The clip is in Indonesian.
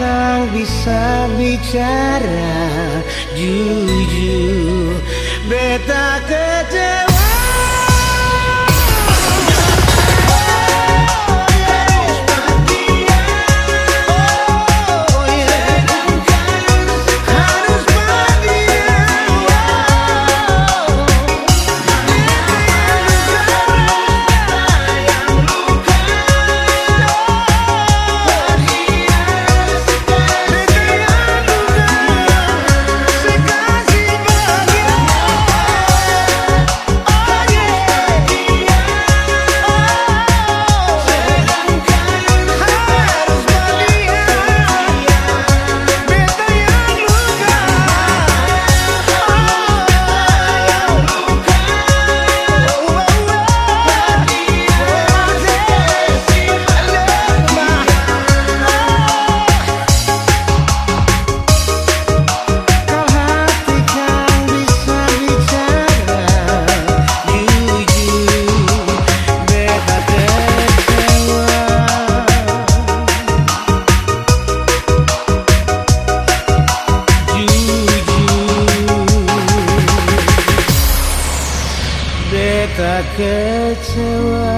yang bisa bicara jujur? Beta kecewa tak kecewa